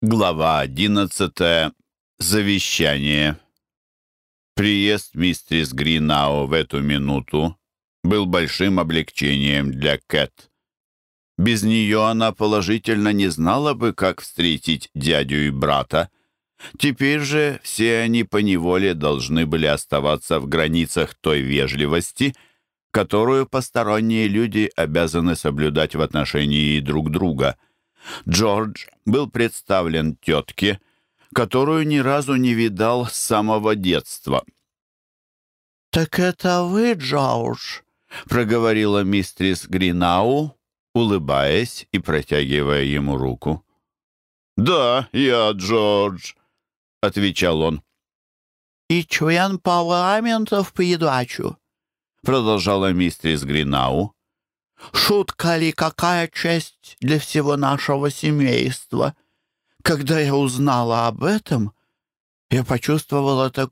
Глава 11. Завещание. Приезд мистерис Гринау в эту минуту был большим облегчением для Кэт. Без нее она положительно не знала бы, как встретить дядю и брата. Теперь же все они поневоле должны были оставаться в границах той вежливости, которую посторонние люди обязаны соблюдать в отношении друг друга – Джордж был представлен тетке, которую ни разу не видал с самого детства. «Так это вы, Джордж?» — проговорила мистрис Гринау, улыбаясь и протягивая ему руку. «Да, я Джордж», — отвечал он. «И член парламента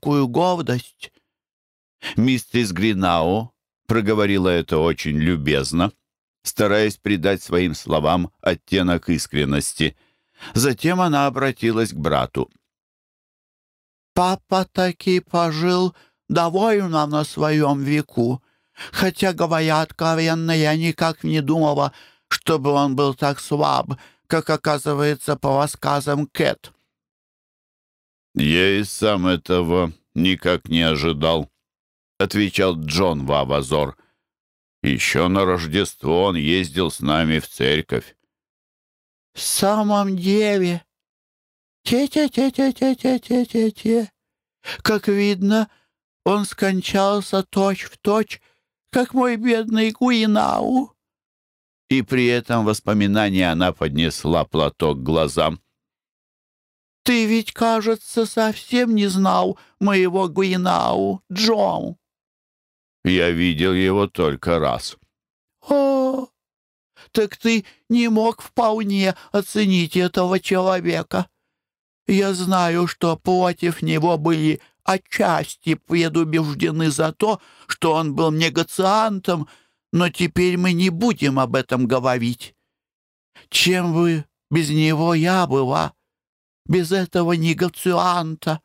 в придачу», — продолжала мистрис Гринау. Шутка ли, какая честь для всего нашего семейства. Когда я узнала об этом, я почувствовала такую гордость. Миссис Гринау проговорила это очень любезно, стараясь придать своим словам оттенок искренности. как мой бедный Гуинау!» И при этом воспоминание она поднесла платок к глазам. «Ты ведь, кажется, совсем не знал моего Гуинау, Джом!» «Я видел его только раз». «О, так ты не мог вполне оценить этого человека. Я знаю, что против него были отчасти предубеждены за то, что он был негациантом, но теперь мы не будем об этом говорить. Чем бы без него я была, без этого негацианта?»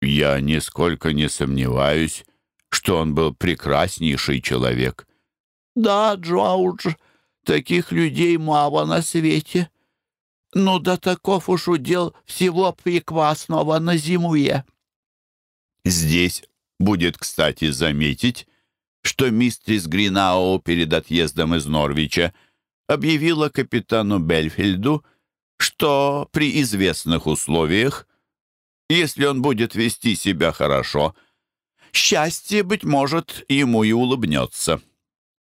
«Я нисколько не сомневаюсь, что он был прекраснейший человек». но ну до таков уж удел всего прекрасного на зимуе». Здесь будет, кстати, заметить, что мистрис Гринао перед отъездом из Норвича объявила капитану Бельфельду, что при известных условиях, если он будет вести себя хорошо, счастье, быть может, ему и улыбнется.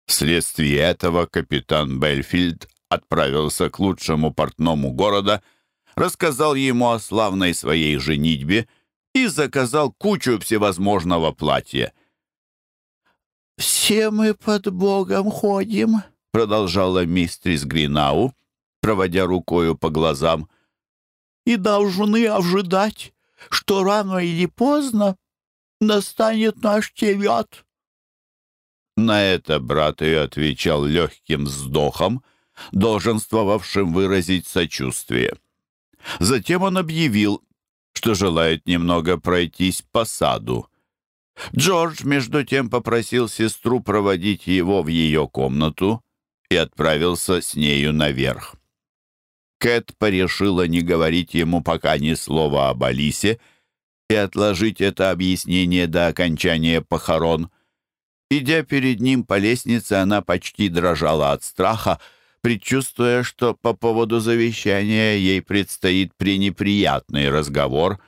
Вследствие этого капитан Бельфильд Отправился к лучшему портному города, рассказал ему о славной своей женитьбе и заказал кучу всевозможного платья. «Все мы под Богом ходим», — продолжала мистрис Гринау, проводя рукою по глазам, «и должны ожидать, что рано или поздно настанет наш черед». На это брат ее отвечал легким вздохом, долженство вовшим выразить сочувствие. Затем он объявил, что желает немного пройтись по саду. Джордж, между тем, попросил сестру проводить его в ее комнату и отправился с нею наверх. Кэт порешила не говорить ему пока ни слова об Алисе и отложить это объяснение до окончания похорон. Идя перед ним по лестнице, она почти дрожала от страха, предчувствуя, что по поводу завещания ей предстоит пренеприятный разговор,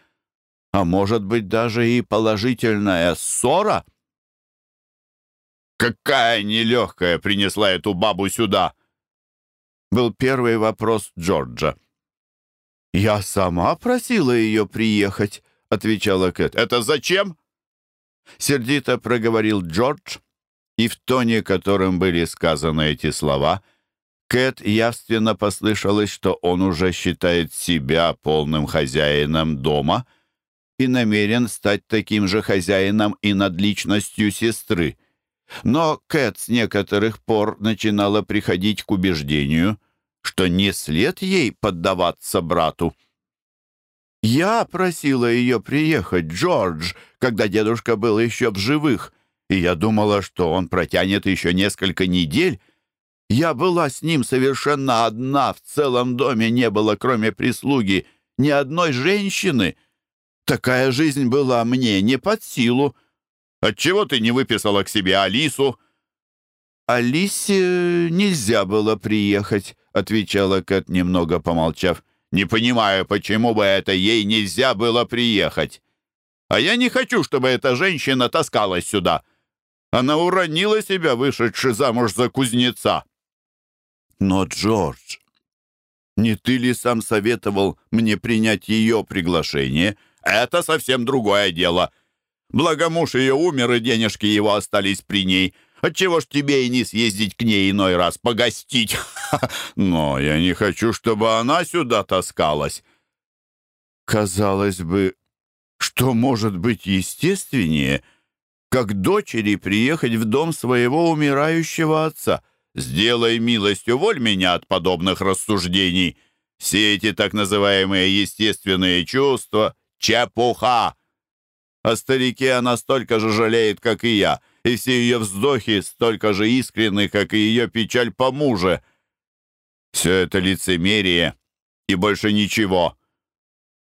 а может быть даже и положительная ссора. «Какая нелегкая принесла эту бабу сюда!» Был первый вопрос Джорджа. «Я сама просила ее приехать», — отвечала Кэт. «Это зачем?» Сердито проговорил Джордж, и в тоне, которым были сказаны эти слова, Кэт явственно послышалось, что он уже считает себя полным хозяином дома и намерен стать таким же хозяином и над личностью сестры. Но Кэт с некоторых пор начинала приходить к убеждению, что не след ей поддаваться брату. «Я просила ее приехать, Джордж, когда дедушка был еще в живых, и я думала, что он протянет еще несколько недель. Я была с ним совершенно одна, в целом доме не было, кроме прислуги, ни но Джордж. Не ты ли сам советовал мне принять ее приглашение? Это совсем другое дело. Благо муж ее умер, и денежки его остались при ней. Отчего ж тебе и не съездить к ней иной раз погостить? Но я не хочу, чтобы она сюда таскалась. Казалось бы, что может быть естественнее, как дочери приехать в дом своего умирающего отца — сделай милостью уволь меня от подобных рассуждений. Все эти так называемые естественные чувства — чепуха. О старике она столько же жалеет, как и я, и все ее вздохи столько же искренны, как и ее печаль по муже. Все это лицемерие и больше ничего.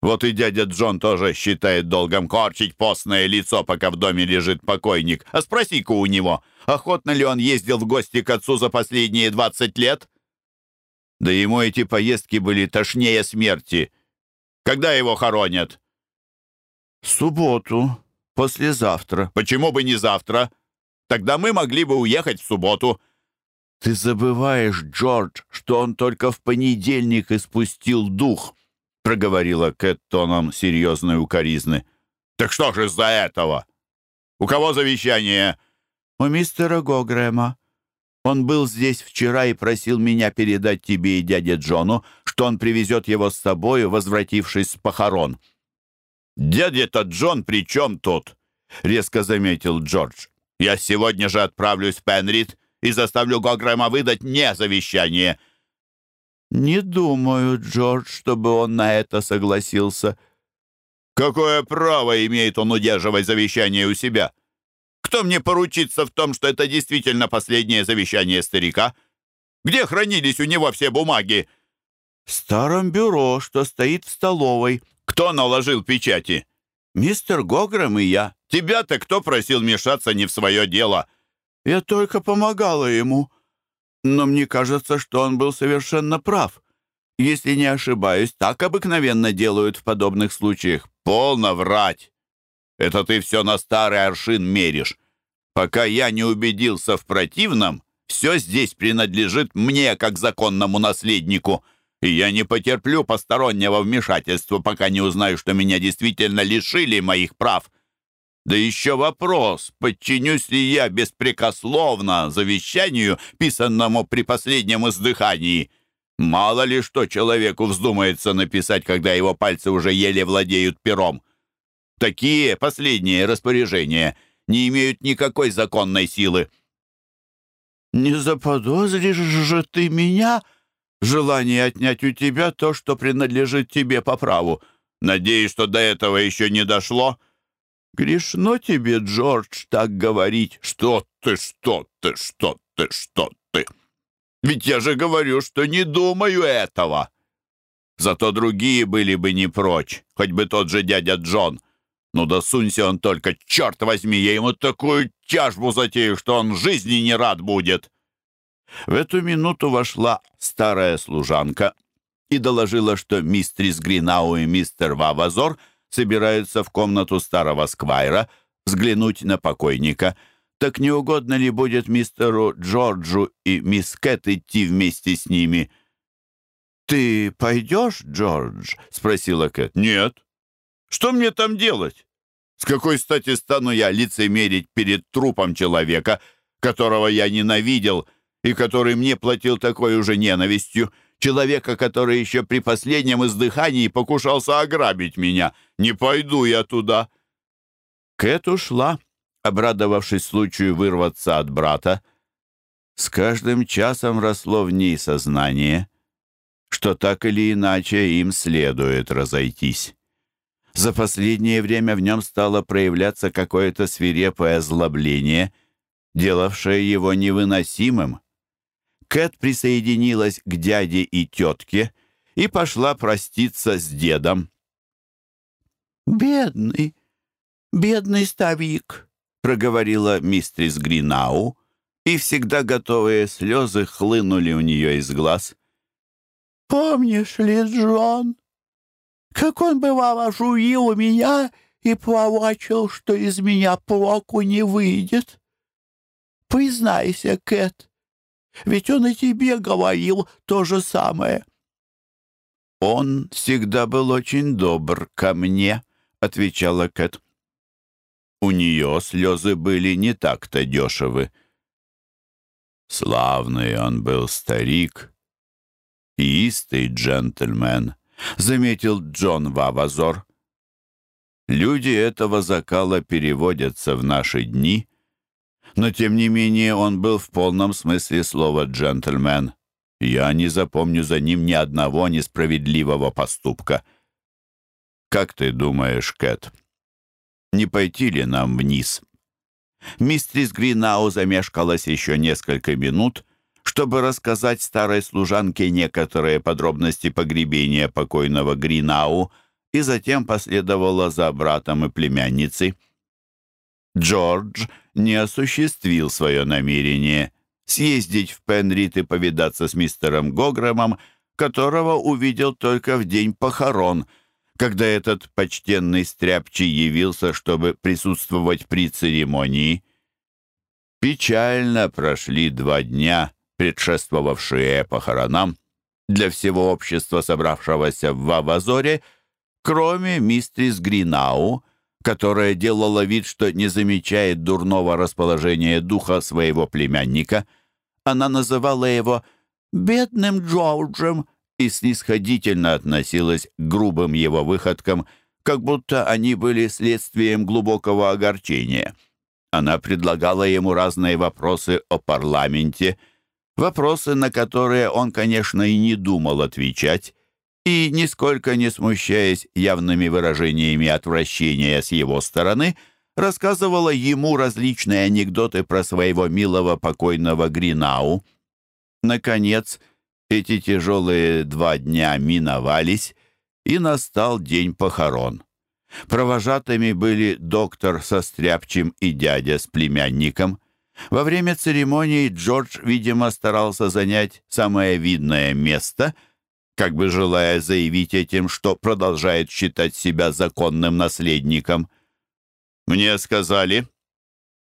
Вот и дядя Джон тоже считает долгом корчить постное лицо, пока в доме лежит покойник. А спроси-ка у него, охотно ли он ездил в гости к отцу за последние 20 лет? Да ему эти поездки были тошнее смерти. Когда его хоронят? В субботу, послезавтра. Почему бы не завтра? Тогда мы могли бы уехать в субботу. Ты забываешь, Джордж, что он только в понедельник испустил дух проговорила Кэт тоном серьезной укоризны. «Так что же из-за этого? У кого завещание?» «У мистера Гогрэма. Он был здесь вчера и просил меня передать тебе и дяде Джону, что он привезет его с собой, возвратившись с похорон». «Дядя-то Джон при чем тут?» — резко заметил Джордж. «Я сегодня же отправлюсь в Пенрид и заставлю Гогрэма выдать мне завещание». «Не думаю, Джордж, чтобы он на это согласился». «Какое право имеет он удерживать завещание у себя? Кто мне поручится в том, что это действительно последнее завещание старика? Где хранились у него все бумаги?» «В старом бюро, что стоит в столовой». «Кто наложил печати?» «Мистер Гограм и я». «Тебя-то кто просил мешаться не в свое дело?» «Я только помогала ему». Но мне кажется, что он был совершенно прав. Если не ошибаюсь, так обыкновенно делают в подобных случаях. Полно врать. Это ты все на старый аршин меришь. Пока я не убедился в противном, все здесь принадлежит мне, как законному наследнику, и я не потерплю постороннего Да еще вопрос, подчинюсь ли я беспрекословно завещанию, писанному при последнем издыхании. Мало ли что человеку вздумается написать, когда его пальцы уже еле владеют пером. Такие последние распоряжения не имеют никакой законной силы. «Не заподозришь же ты меня?» «Желание отнять у тебя то, что принадлежит тебе по праву. Надеюсь, что до этого еще не дошло?» Грешно тебе, Джордж, так говорить. Что ты, что ты, что ты, что ты? Ведь я же говорю, что собираются в комнату старого сквайра взглянуть на покойника. Так не угодно ли будет мистеру Джорджу и мисс Кэт идти вместе с ними?» «Ты пойдешь, Джордж?» — спросила Кэт. «Нет. Что мне там делать? С какой стати стану я лицемерить перед трупом человека, которого я ненавидел и который мне платил такой уже ненавистью?» человека, который еще при последнем издыхании покушался ограбить меня. Не пойду я туда». Кэт ушла, обрадовавшись случаю вырваться от брата. С каждым часом росло в ней сознание, что так или иначе им следует разойтись. За последнее время в нем стало проявляться какое-то свирепое озлобление, делавшее его невыносимым. Кэт присоединилась к дяде и тетке и пошла проститься с дедом. «Бедный, бедный старик», — проговорила мистрис Гринау, и всегда готовые слезы хлынули у нее из глаз. «Помнишь ли, Джон, как он бывало жуил у меня и плавачил, что из меня плаку не выйдет? Признайся, Кэт, ведь он и тебе говорил то же самое». «Он всегда был очень добр ко мне», — отвечала Кэт. У нее слезы были не так-то дешевы. Славный он был старик, истый джентльмен, заметил Джон Вавазор. Люди этого закала переводятся в наши дни, но тем не менее он был в полном смысле слова джентльмен. Я не запомню за ним ни одного несправедливого поступка. Как ты думаешь, Кэт, не пойти ли нам вниз?» Мистрис Гринау замешкалась еще несколько минут, чтобы рассказать старой служанке некоторые подробности погребения покойного Гринау, и затем последовала за братом и племянницей. Джордж не осуществил свое намерение съездить в Пенрит и повидаться с мистером Гограмом, которого увидел только в день похорон, когда этот почтенный стряпчий явился, чтобы присутствовать при церемонии. Печально прошли два дня, предшествовавшие похоронам, для всего общества, собравшегося в Авазоре, кроме мистерс Гринау — которая делала вид, что не замечает дурного расположения духа своего племянника. Она называла его «бедным Джорджем» и снисходительно относилась к грубым его выходкам, как будто они были следствием глубокого огорчения. Она предлагала ему разные вопросы о парламенте, вопросы, на которые он, конечно, и не думал отвечать, и, нисколько не смущаясь явными выражениями отвращения с его стороны, рассказывала ему различные анекдоты про своего милого покойного Гринау. Наконец, эти тяжелые два дня миновались, и настал день похорон. Провожатыми были доктор со стряпчем и дядя с племянником. Во время церемонии Джордж, видимо, старался занять самое видное место — как бы желая заявить этим, что продолжает считать себя законным наследником. «Мне сказали,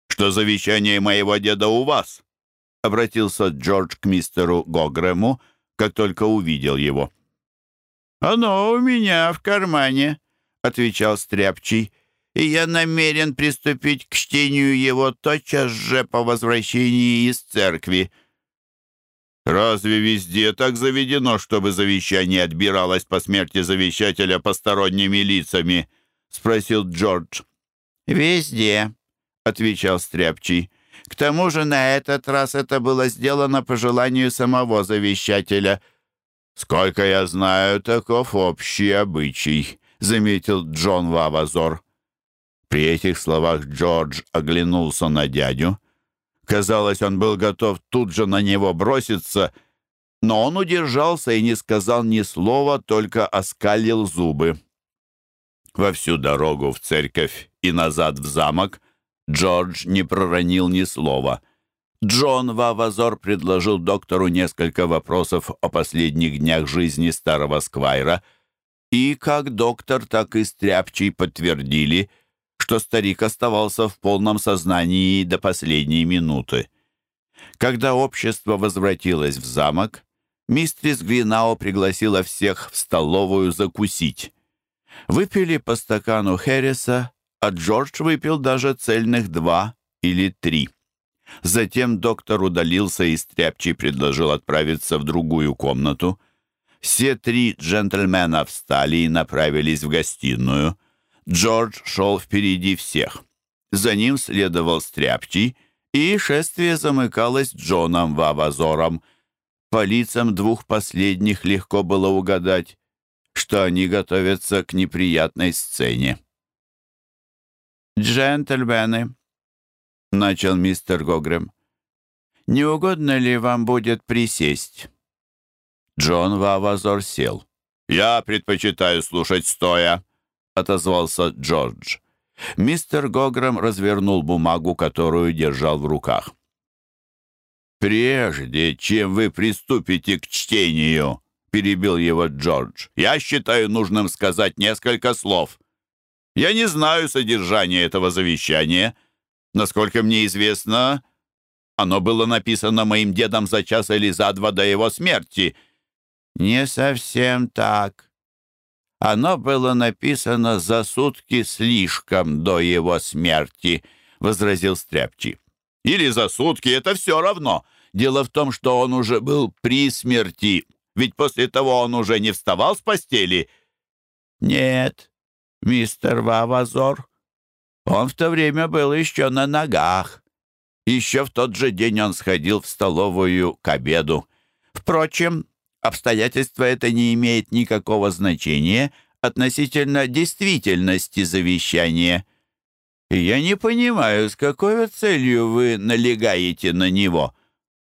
что завещание моего деда у вас», — обратился Джордж к мистеру Гогрему, как только увидел его. «Оно у меня в кармане», — отвечал Стряпчий, «и я намерен приступить к чтению его тотчас же по возвращении из церкви». Разве везде так заведено, чтобы завещание отбиралось по смерти завещателя посторонними лицами?» — спросил Джордж. «Везде», — отвечал Стряпчий. «К тому же на этот раз это было сделано по желанию самого завещателя». «Сколько я знаю, таков общий обычай», — заметил Джон Вавазор. При этих словах Джордж оглянулся на дядю — Казалось, он был готов тут же на него броситься, но он удержался и не сказал ни слова, только оскалил зубы. Во всю дорогу в церковь и назад в замок Джордж не проронил ни слова. Джон Вавазор предложил доктору несколько вопросов о последних днях жизни старого сквайра, и как доктор, так и стряпчий подтвердили — что старик оставался в полном сознании до последней минуты. Когда общество возвратилось в замок, мистрис Гринао пригласила всех в столовую закусить. Выпили по стакану Херриса, а Джордж выпил даже цельных два или три. Затем доктор удалился и стряпчий предложил отправиться в другую комнату. Все три джентльмена встали и направились в гостиную. Джордж шел впереди всех. За ним следовал Стряпчий, и шествие замыкалось Джоном Вавазором. По лицам двух последних легко было угадать, что они готовятся к неприятной сцене. «Джентльмены», — начал мистер Гогрем, — «не угодно ли вам будет присесть?» Джон Вавазор сел. «Я предпочитаю слушать стоя», — отозвался Джордж. Мистер Гограм развернул бумагу, которую держал в руках. «Прежде чем вы приступите к чтению», — перебил его Джордж, «я считаю нужным сказать несколько слов. Я не знаю содержания этого завещания. Насколько мне известно, оно было написано моим дедом за час или за два до его смерти». «Не совсем так», оно а было написано за сутки слишком до его смерти», — возразил Стряпчи. «Или за сутки, это все равно. Дело в том, что он уже был при смерти, ведь после того он уже не вставал с постели». «Нет, мистер Вавазор, он в то время был еще на ногах. Еще в тот же день он сходил в столовую к обеду. Впрочем, обстоятельство это не имеет никакого значения относительно действительности завещания. я не понимаю, с какой целью вы налегаете на него.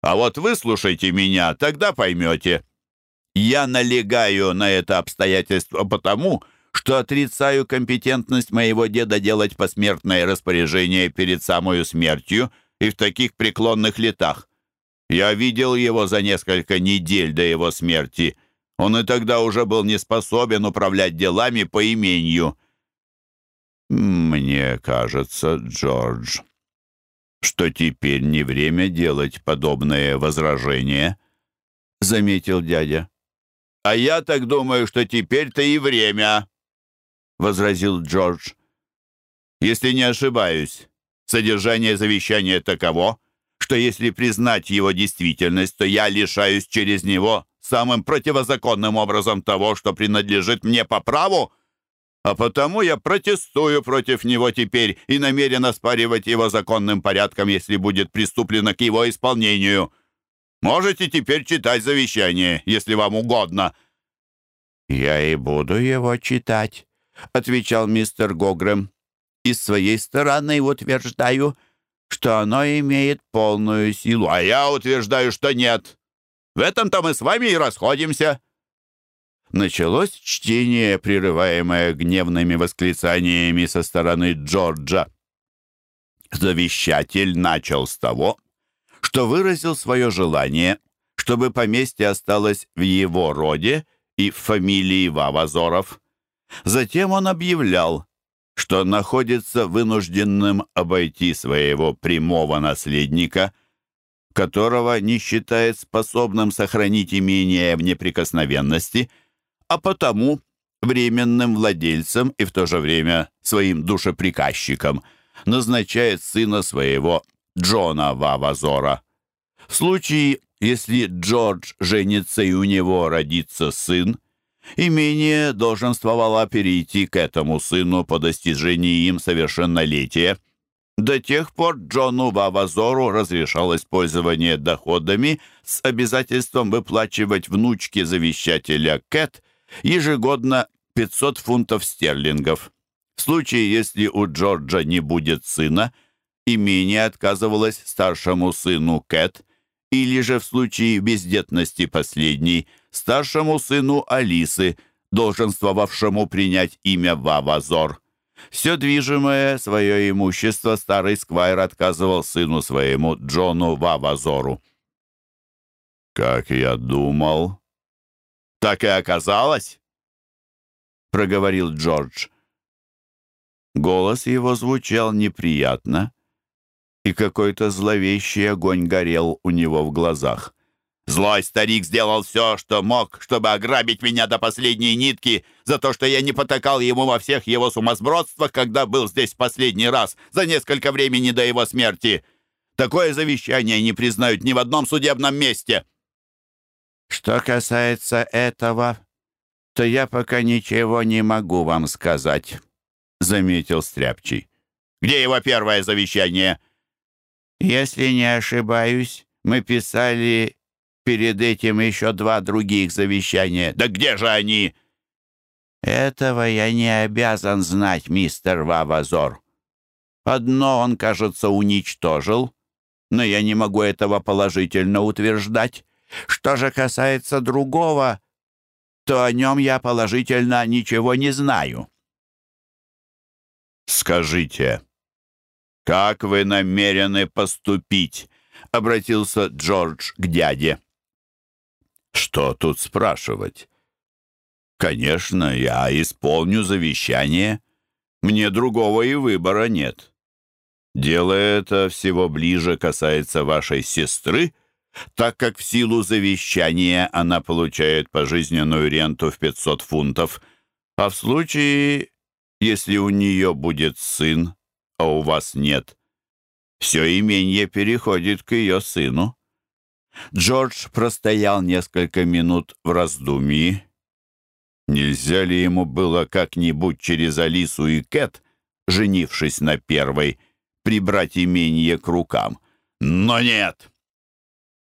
А вот выслушайте меня, тогда поймете. Я налегаю на это обстоятельство потому, что отрицаю компетентность моего деда делать посмертное распоряжение перед самой смертью и в таких преклонных летах. Я видел его за несколько недель до его смерти. Он и тогда уже был не способен управлять делами по имению. Мне кажется, Джордж, что теперь не время делать подобные возражения, заметил дядя. А я так думаю, что теперь-то и время, возразил Джордж. Если не ошибаюсь, содержание завещания таково, что если признать его действительность, то я лишаюсь через него самым противозаконным образом того, что принадлежит мне по праву, а потому я протестую против него теперь и намерен оспаривать его законным порядком, если будет приступлено к его исполнению. Можете теперь читать завещание, если вам угодно». «Я и буду его читать», — отвечал мистер Гогрем. «И с своей стороны утверждаю, — что оно имеет полную силу». «А я утверждаю, что нет. что находится вынужденным обойти своего прямого наследника, которого не считает способным сохранить имение в неприкосновенности, а потому временным владельцем и в то же время своим душеприказчиком назначает сына своего Джона Вавазора. В случае, если Джордж женится и у него родится сын, Имение долженствовало перейти к этому сыну по достижении им совершеннолетия. До тех пор Джону Вавазору разрешалось пользование доходами с обязательством выплачивать внучке завещателя Кэт ежегодно 500 фунтов стерлингов. В случае, если у Джорджа не будет сына, имение отказывалось старшему сыну Кэт, или же в случае бездетности последней – старшему сыну Алисы, долженствовавшему принять имя Вавазор. Все движимое свое имущество старый сквайр отказывал сыну своему Джону Вавазору. «Как я думал, так и оказалось», — проговорил Джордж. Голос его звучал неприятно, и какой-то зловещий огонь горел у него в глазах. Злой старик сделал все, что мог, чтобы ограбить меня до последней нитки, за то, что я не потакал ему во всех его сумасбродствах, когда был здесь в последний раз, за несколько времени до его смерти. Такое завещание не признают ни в одном судебном месте. Что касается этого, то я пока ничего не могу вам сказать, — заметил Стряпчий. Где его первое завещание? Если не ошибаюсь, мы писали перед этим еще два других завещания. Да где же они?» «Этого я не обязан знать, мистер Вавазор. Одно он, кажется, уничтожил, но я не могу этого положительно утверждать. Что же касается другого, то о нем я положительно ничего не знаю». «Скажите, как вы намерены поступить?» — обратился Джордж к дяде. Что тут спрашивать? Конечно, я исполню завещание. Мне другого и выбора нет. Дело это всего ближе касается вашей сестры, так как в силу завещания она получает пожизненную ренту в 500 фунтов, а в случае, если у нее будет сын, а у вас нет, все имение переходит к ее сыну. Джордж простоял несколько минут в раздумье. Нельзя ли ему было как-нибудь через Алису и Кэт, женившись на первой, прибрать имение к рукам? Но нет!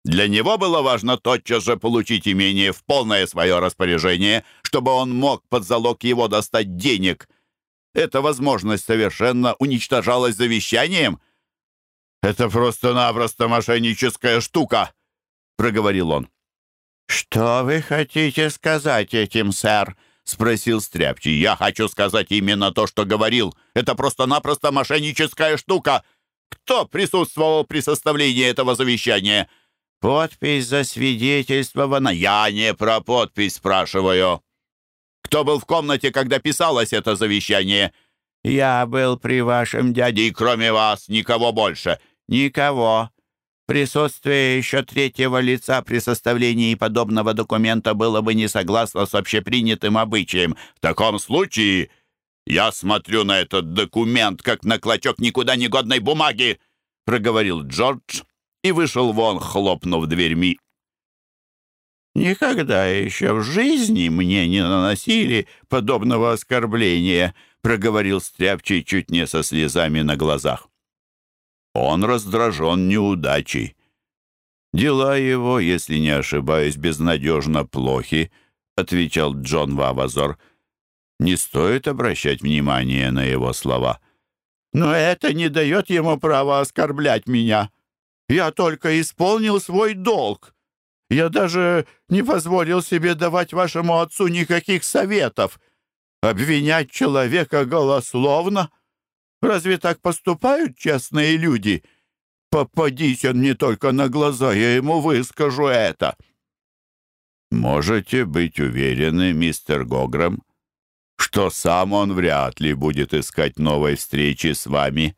Для него было важно тотчас же получить имение в полное свое распоряжение, чтобы он мог под залог его достать денег. Эта возможность совершенно уничтожалась завещанием. «Это просто-напросто мошенническая штука!» — проговорил он. «Что вы хотите сказать этим, сэр?» — спросил Стряпчий. «Я хочу сказать именно то, что говорил. Это просто-напросто мошенническая штука. Кто присутствовал при составлении этого завещания?» «Подпись засвидетельствована». «Я не про подпись спрашиваю». «Кто был в комнате, когда писалось это завещание?» «Я был при вашем дяде, и кроме вас никого больше». «Никого». Присутствие еще третьего лица при составлении подобного документа было бы не согласно с общепринятым обычаем. В таком случае я смотрю на этот документ, как на клочок никуда не годной бумаги», — проговорил Джордж и вышел вон, хлопнув дверьми. «Никогда еще в жизни мне не наносили подобного Он раздражен неудачей. «Дела его, если не ошибаюсь, безнадежно плохи», — отвечал Джон Вавазор. «Не стоит обращать внимание на его слова». «Но это не дает ему права оскорблять меня. Я только исполнил свой долг. Я даже не позволил себе давать вашему отцу никаких советов. Обвинять человека голословно...» Разве так поступают честные люди? Попадись он не только на глаза, я ему выскажу это». «Можете быть уверены, мистер Гограм, что сам он вряд ли будет искать новой встречи с вами».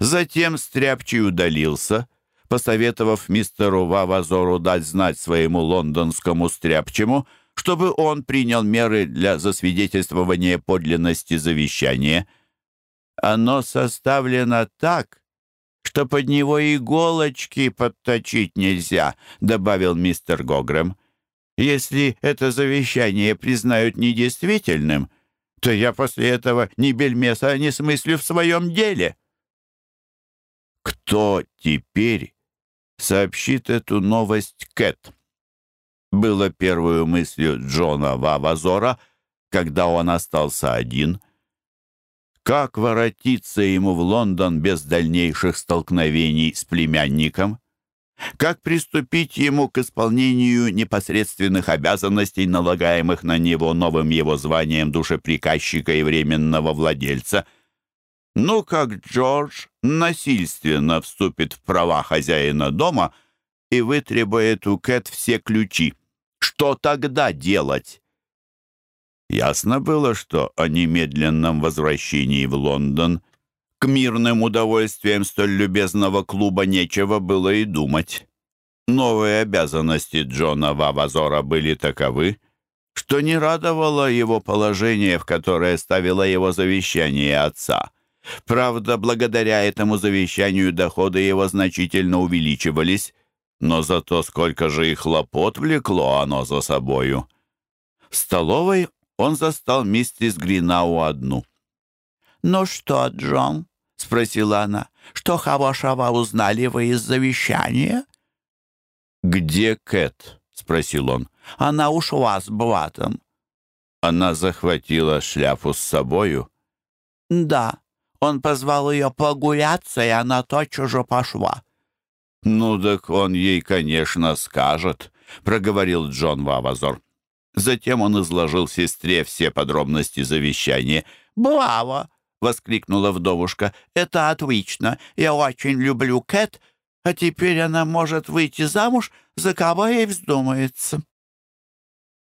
Затем Стряпчий удалился, посоветовав мистеру Вавазору дать знать своему лондонскому Стряпчему, чтобы он принял меры для засвидетельствования подлинности завещания – оно составлено так, что под него иголочки подточить нельзя», — добавил мистер Гогрэм. «Если это завещание признают недействительным, то я после этого ни бельмеса а не смыслю в своем деле». «Кто теперь сообщит эту новость Кэт?» Было первую мыслью Джона Вавазора, когда он остался один — как воротиться ему в Лондон без дальнейших столкновений с племянником, как приступить ему к исполнению непосредственных обязанностей, налагаемых на него новым его званием душеприказчика и временного владельца. Ну, как Джордж насильственно вступит в права хозяина дома и вытребует у Кэт все ключи. Что тогда делать? Ясно было, что о немедленном возвращении в Лондон к мирным удовольствиям столь любезного клуба нечего было и думать. Новые обязанности Джона Вавазора были таковы, что не радовало его положение, в которое ставило его завещание отца. Правда, благодаря этому завещанию доходы его значительно увеличивались, но зато сколько же и хлопот влекло оно за собою. В столовой он застал миссис Гринау одну. «Ну что, Джон?» — спросила она. «Что хорошего узнали вы из завещания?» «Где Кэт?» — спросил он. «Она ушла с Блатом». Она захватила шляпу с собою. «Да, он позвал ее погуляться, и она тотчас же пошла». «Ну так он ей, конечно, скажет», — проговорил Джон Вавазор. Затем он изложил сестре все подробности завещания. «Браво!» — воскликнула вдовушка. «Это отлично! Я очень люблю Кэт, а теперь она может выйти замуж, за кого ей вздумается».